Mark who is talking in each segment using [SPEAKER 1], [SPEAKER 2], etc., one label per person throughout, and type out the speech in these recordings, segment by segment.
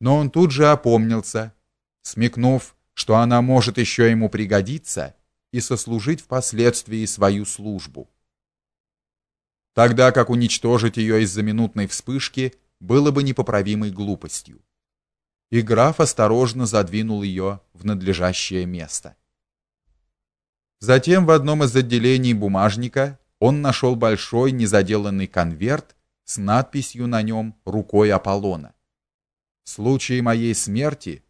[SPEAKER 1] Но он тут же опомнился, смекнув, что она может еще ему пригодиться и сослужить впоследствии свою службу. Тогда как уничтожить ее из-за минутной вспышки было бы непоправимой глупостью. И граф осторожно задвинул ее в надлежащее место. Затем в одном из отделений бумажника он нашел большой незаделанный конверт с надписью на нем рукой Аполлона. В случае моей смерти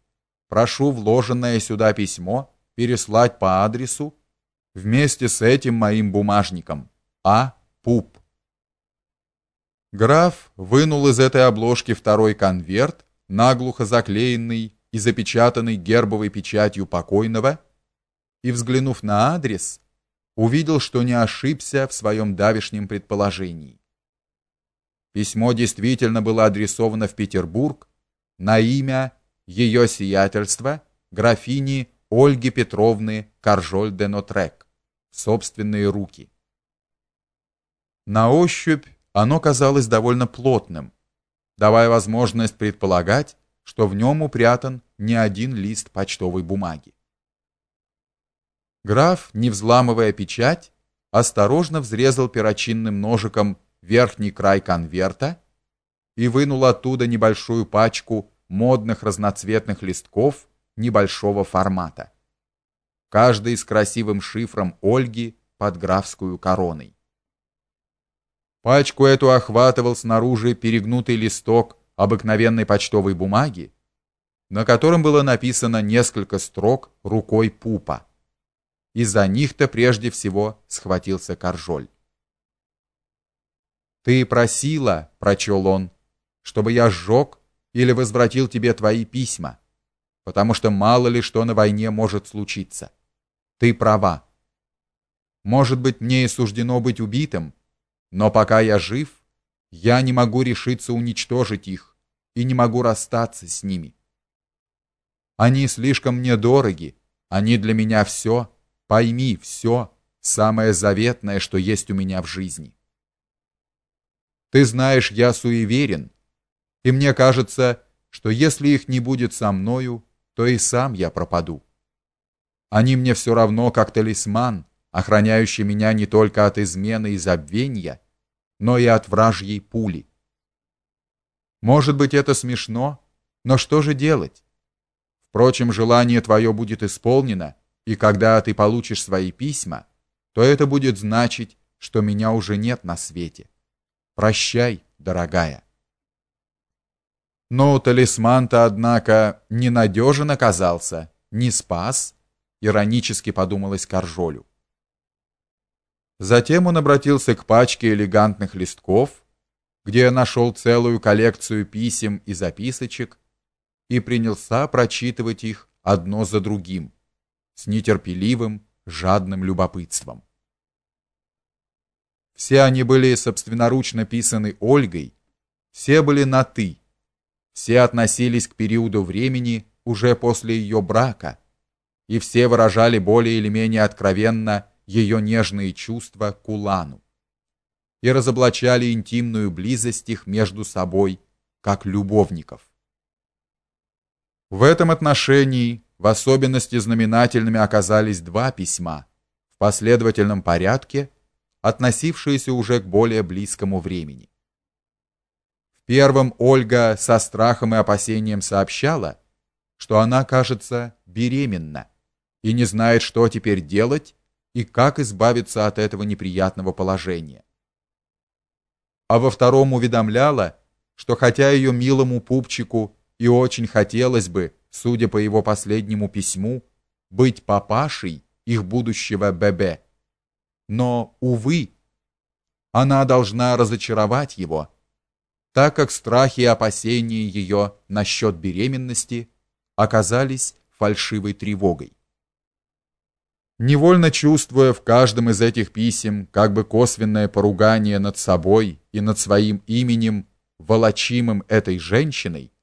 [SPEAKER 1] прошу вложенное сюда письмо переслать по адресу вместе с этим моим бумажником. А. Пуп. Граф вынул из этой обложки второй конверт, наглухо заклеенный и запечатанный гербовой печатью покойного, и взглянув на адрес, увидел, что не ошибся в своем давешнем предположении. Письмо действительно было адресовано в Петербург на имя ее сиятельства графини Ольги Петровны Каржоль де Нотрек собственные руки. На ощупь оно казалось довольно плотным, давая возможность предполагать, что в нем упрятан не один лист почтовой бумаги. Граф, не взламывая печать, осторожно взрезал перочинным ножиком верхний край конверта и вынул оттуда небольшую пачку модных разноцветных листков небольшого формата. Каждый с красивым шифром Ольги под графскую короной. Пачку эту охватывал снаружи перегнутый листок обыкновенной почтовой бумаги, на котором было написано несколько строк рукой пупа. И за них-то прежде всего схватился Каржоль. Ты просила, прочел он, чтобы я сжег или возвратил тебе твои письма, потому что мало ли что на войне может случиться. Ты права. Может быть, мне и суждено быть убитым, но пока я жив, я не могу решиться уничтожить их и не могу расстаться с ними. Они слишком мне дороги, они для меня все, пойми, все, самое заветное, что есть у меня в жизни. Ты знаешь, я суеверен, и мне кажется, что если их не будет со мною, то и сам я пропаду. Они мне все равно как талисман, охраняющий меня не только от измены и забвения, но и от вражьей пули. Может быть, это смешно, но что же делать? Впрочем, желание твое будет исполнено, и когда ты получишь свои письма, то это будет значить, что меня уже нет на свете. Прощай, дорогая. Но талисман-то, однако, ненадежен оказался, не спас, иронически подумалось Каржолю. Затем он обратился к пачке элегантных листков, где нашел целую коллекцию писем и записочек, и принялся прочитывать их одно за другим с нетерпеливым, жадным любопытством. Все они были собственноручно писаны Ольгой, все были на ты все относились к периоду времени уже после ее брака, и все выражали более или менее откровенно ее нежные чувства к Улану и разоблачали интимную близость их между собой, как любовников. В этом отношении в особенности знаменательными оказались два письма в последовательном порядке, относившиеся уже к более близкому времени. Первым Ольга со страхом и опасением сообщала, что она, кажется, беременна и не знает, что теперь делать и как избавиться от этого неприятного положения. А во втором уведомляла, что хотя ее милому пупчику и очень хотелось бы, судя по его последнему письму, быть папашей их будущего бебе, но увы, она должна разочаровать его так как страхи и опасения ее насчет беременности оказались фальшивой тревогой. Невольно чувствуя в каждом из этих писем как бы косвенное поругание над собой и над своим именем, волочимым этой женщиной,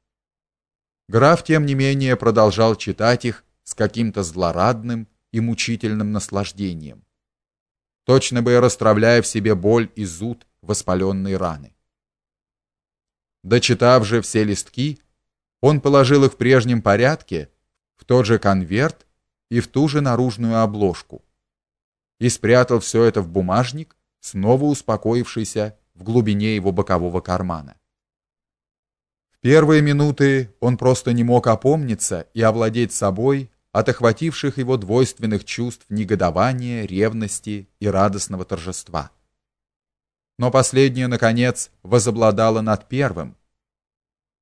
[SPEAKER 1] граф тем не менее продолжал читать их с каким-то злорадным и мучительным наслаждением, точно бы расстравляя в себе боль и зуд воспаленной раны. Дочитав же все листки, Он положил их в прежнем порядке в тот же конверт и в ту же наружную обложку. И спрятал все это в бумажник, снова успокоившийся в глубине его бокового кармана. В первые минуты он просто не мог опомниться и овладеть собой от охвативших его двойственных чувств негодования, ревности и радостного торжества. Но последнее наконец возобладало над первым.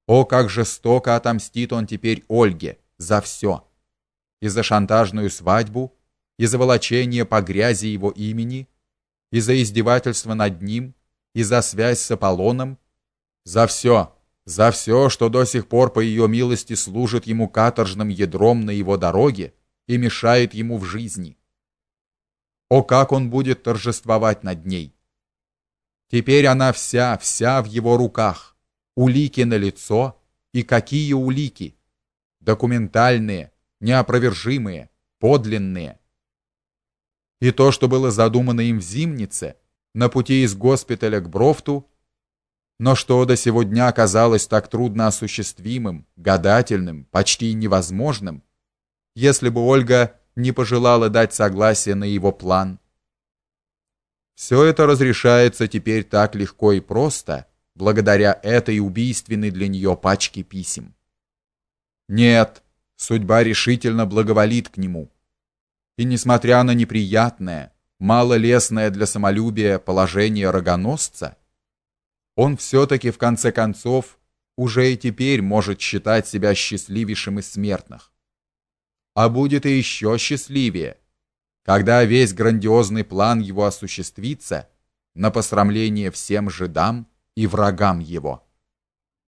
[SPEAKER 1] О, как жестоко отомстит он теперь Ольге за все. И за шантажную свадьбу, и за волочение по грязи его имени, и за издевательство над ним, и за связь с Аполлоном, за все, за все, что до сих пор по ее милости служит ему каторжным ядром на его дороге и мешает ему в жизни. О, как он будет торжествовать над ней! Теперь она вся, вся в его руках. Улики на лицо, и какие улики? Документальные, неопровержимые, подлинные. И то, что было задумано им в Зимнице, на пути из госпиталя к Брофту, но что до сего дня казалось так трудно осуществимым, гадательным, почти невозможным, если бы Ольга не пожелала дать согласие на его план. Все это разрешается теперь так легко и просто, благодаря этой убийственной для нее пачке писем. Нет, судьба решительно благоволит к нему. И несмотря на неприятное, малолестное для самолюбия положение рогоносца, он все-таки в конце концов уже и теперь может считать себя счастливейшим из смертных. А будет и еще счастливее, когда весь грандиозный план его осуществится на посрамление всем жидам и врагам его.